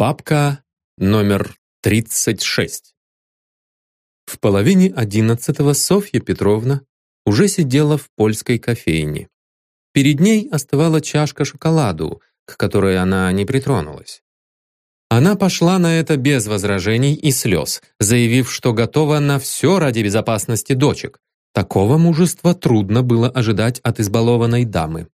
Папка номер 36. В половине одиннадцатого Софья Петровна уже сидела в польской кофейне. Перед ней оставала чашка шоколаду, к которой она не притронулась. Она пошла на это без возражений и слез, заявив, что готова на все ради безопасности дочек. Такого мужества трудно было ожидать от избалованной дамы.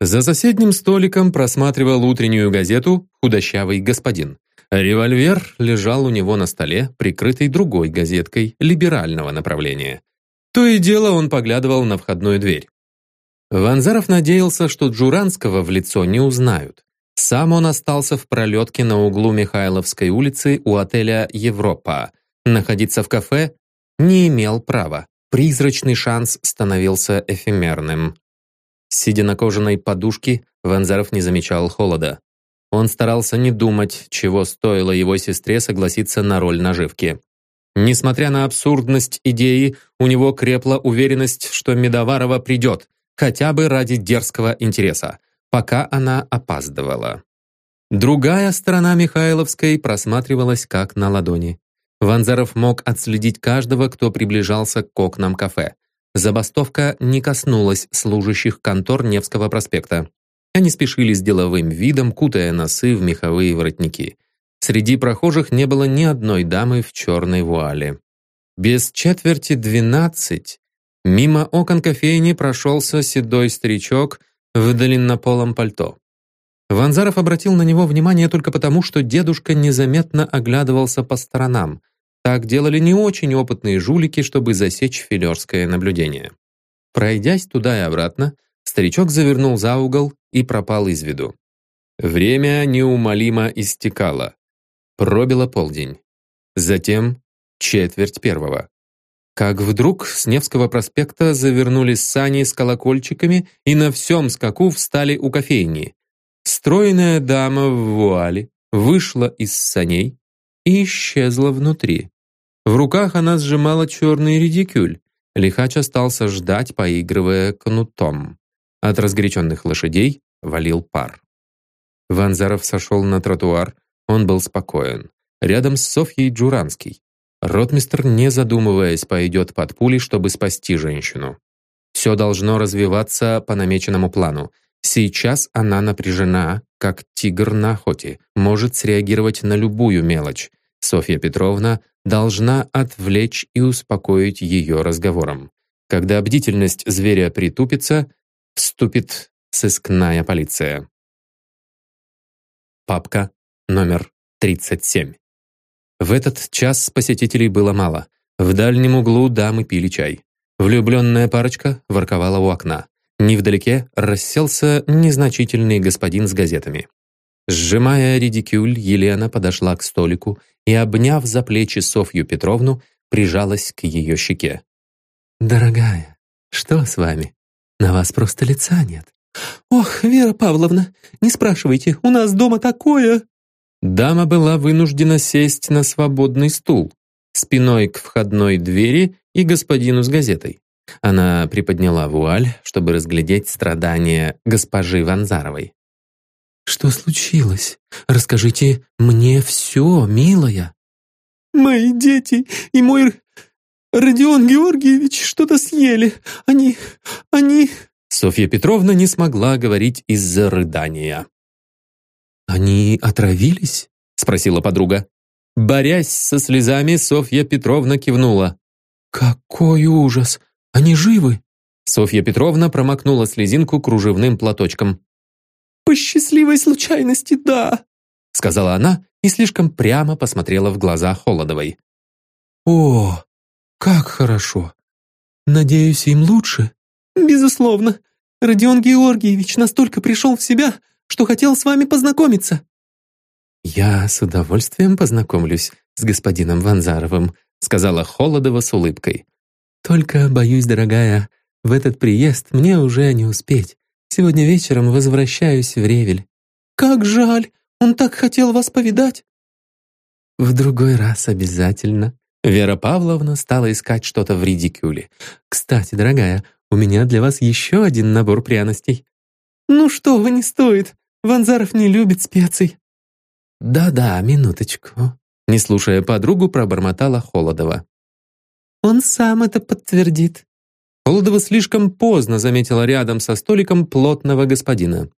За соседним столиком просматривал утреннюю газету худощавый господин. Револьвер лежал у него на столе, прикрытый другой газеткой либерального направления. То и дело он поглядывал на входную дверь. Ванзаров надеялся, что Джуранского в лицо не узнают. Сам он остался в пролетке на углу Михайловской улицы у отеля «Европа». Находиться в кафе не имел права. Призрачный шанс становился эфемерным. Сидя на кожаной подушке, Ванзаров не замечал холода. Он старался не думать, чего стоило его сестре согласиться на роль наживки. Несмотря на абсурдность идеи, у него крепла уверенность, что Медоварова придет, хотя бы ради дерзкого интереса, пока она опаздывала. Другая сторона Михайловской просматривалась как на ладони. Ванзаров мог отследить каждого, кто приближался к окнам кафе. Забастовка не коснулась служащих контор Невского проспекта. Они спешили с деловым видом, кутая носы в меховые воротники. Среди прохожих не было ни одной дамы в черной вуале. Без четверти двенадцать мимо окон кофейни прошелся седой старичок в длиннополом пальто. Ванзаров обратил на него внимание только потому, что дедушка незаметно оглядывался по сторонам. Так делали не очень опытные жулики, чтобы засечь филерское наблюдение. Пройдясь туда и обратно, старичок завернул за угол и пропал из виду. Время неумолимо истекало. Пробило полдень. Затем четверть первого. Как вдруг с Невского проспекта завернули сани с колокольчиками и на всем скаку встали у кофейни. Стройная дама в вуале вышла из саней и исчезла внутри. В руках она сжимала черный редикюль. Лихач остался ждать, поигрывая кнутом. От разгоряченных лошадей валил пар. Ванзаров сошел на тротуар. Он был спокоен. Рядом с Софьей Джуранский. Ротмистр, не задумываясь, пойдет под пули, чтобы спасти женщину. Все должно развиваться по намеченному плану. Сейчас она напряжена, как тигр на охоте, может среагировать на любую мелочь. Софья Петровна должна отвлечь и успокоить ее разговором. Когда бдительность зверя притупится, вступит сыскная полиция. Папка номер 37. В этот час посетителей было мало. В дальнем углу дамы пили чай. Влюбленная парочка ворковала у окна. Невдалеке расселся незначительный господин с газетами. Сжимая редикюль, Елена подошла к столику и, обняв за плечи Софью Петровну, прижалась к ее щеке. «Дорогая, что с вами? На вас просто лица нет». «Ох, Вера Павловна, не спрашивайте, у нас дома такое...» Дама была вынуждена сесть на свободный стул, спиной к входной двери и господину с газетой. Она приподняла вуаль, чтобы разглядеть страдания госпожи Ванзаровой. «Что случилось? Расскажите мне все, милая». «Мои дети и мой Родион Георгиевич что-то съели. Они... они...» Софья Петровна не смогла говорить из-за рыдания. «Они отравились?» — спросила подруга. Борясь со слезами, Софья Петровна кивнула. «Какой ужас! Они живы?» Софья Петровна промокнула слезинку кружевным платочком. «По счастливой случайности, да», сказала она и слишком прямо посмотрела в глаза Холодовой. «О, как хорошо! Надеюсь, им лучше?» «Безусловно. Родион Георгиевич настолько пришел в себя, что хотел с вами познакомиться». «Я с удовольствием познакомлюсь с господином Ванзаровым», сказала Холодова с улыбкой. «Только, боюсь, дорогая, в этот приезд мне уже не успеть. Сегодня вечером возвращаюсь в Ревель». «Как жаль! Он так хотел вас повидать!» «В другой раз обязательно». Вера Павловна стала искать что-то в редикюле. «Кстати, дорогая, у меня для вас еще один набор пряностей». «Ну что вы, не стоит. Ванзаров не любит специй». «Да-да, минуточку», — не слушая подругу, пробормотала Холодова. «Он сам это подтвердит». Холодова слишком поздно заметила рядом со столиком плотного господина.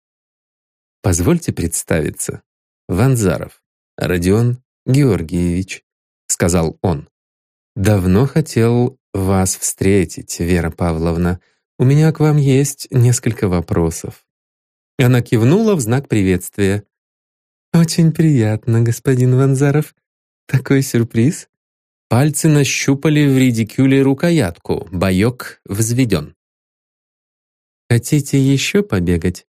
«Позвольте представиться. Ванзаров, Родион Георгиевич», — сказал он. «Давно хотел вас встретить, Вера Павловна. У меня к вам есть несколько вопросов». Она кивнула в знак приветствия. «Очень приятно, господин Ванзаров. Такой сюрприз». Пальцы нащупали в редикюле рукоятку, боек взведен. «Хотите еще побегать?»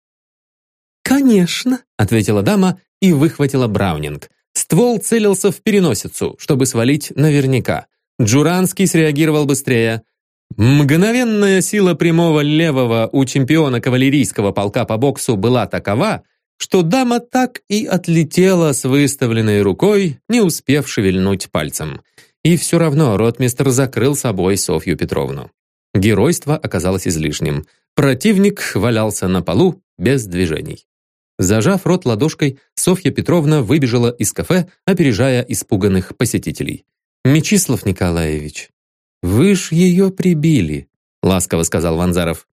«Конечно», — ответила дама и выхватила Браунинг. Ствол целился в переносицу, чтобы свалить наверняка. Джуранский среагировал быстрее. Мгновенная сила прямого левого у чемпиона кавалерийского полка по боксу была такова, что дама так и отлетела с выставленной рукой, не успев шевельнуть пальцем. И все равно ротмистр закрыл собой Софью Петровну. Геройство оказалось излишним. Противник валялся на полу без движений. Зажав рот ладошкой, Софья Петровна выбежала из кафе, опережая испуганных посетителей. «Мечислав Николаевич, вы ж ее прибили», — ласково сказал Ванзаров.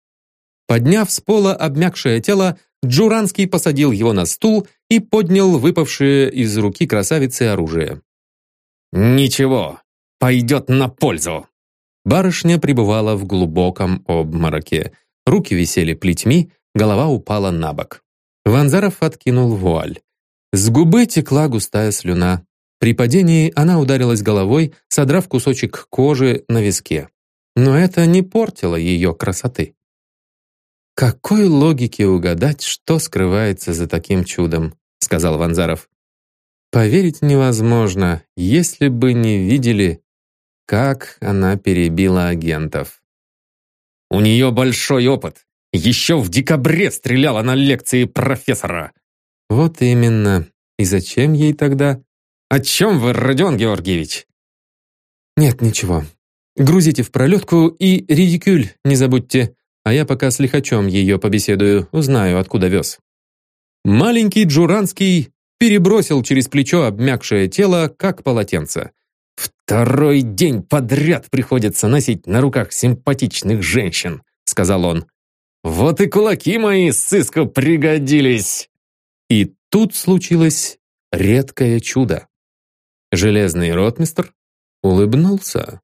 Подняв с пола обмякшее тело, Джуранский посадил его на стул и поднял выпавшее из руки красавицы оружие. «Ничего, пойдет на пользу!» Барышня пребывала в глубоком обмороке. Руки висели плетьми, голова упала на бок. Ванзаров откинул вуаль. С губы текла густая слюна. При падении она ударилась головой, содрав кусочек кожи на виске. Но это не портило ее красоты. «Какой логике угадать, что скрывается за таким чудом?» сказал Ванзаров. «Поверить невозможно, если бы не видели, как она перебила агентов». «У нее большой опыт. Еще в декабре стреляла на лекции профессора». «Вот именно. И зачем ей тогда?» «О чем вы, Родион Георгиевич?» «Нет, ничего. Грузите в пролетку и редикюль не забудьте а я пока с лихачом ее побеседую, узнаю, откуда вез». Маленький Джуранский перебросил через плечо обмякшее тело, как полотенце. «Второй день подряд приходится носить на руках симпатичных женщин», сказал он. «Вот и кулаки мои сыску пригодились!» И тут случилось редкое чудо. Железный ротмистр улыбнулся.